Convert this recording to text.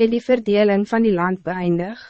het die verdeling van die land beëindig.